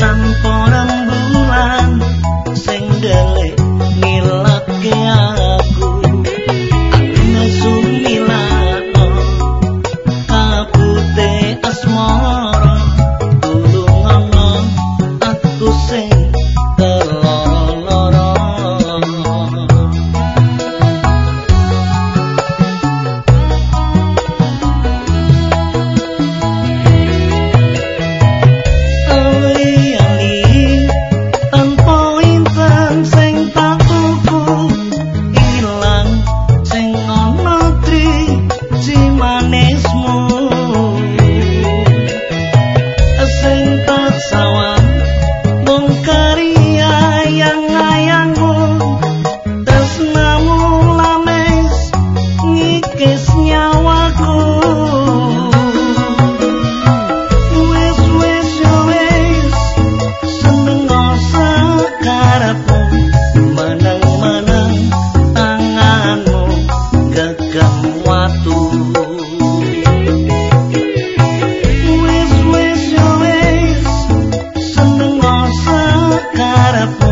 tanpa rembulan sing ndelek nilake gak muatu Wis wis yo wis seneng ngono sakarepmu